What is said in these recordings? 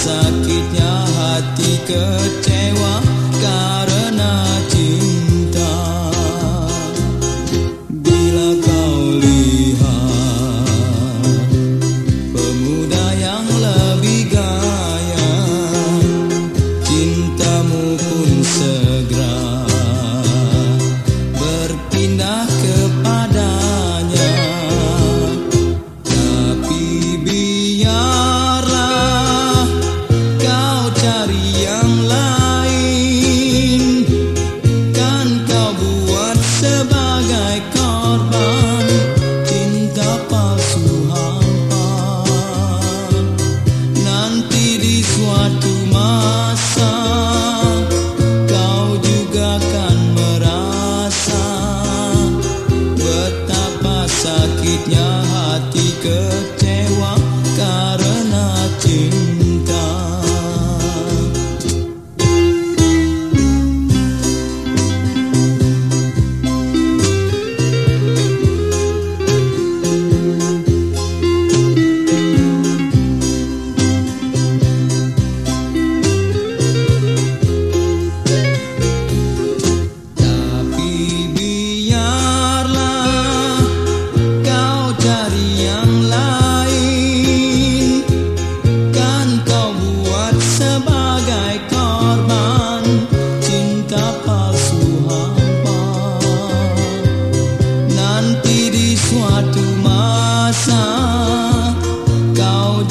sakitnya hati kecewa karena cinta. Bila kau lihat pemuda yang lebih gaya cintamu pun segera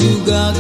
lugar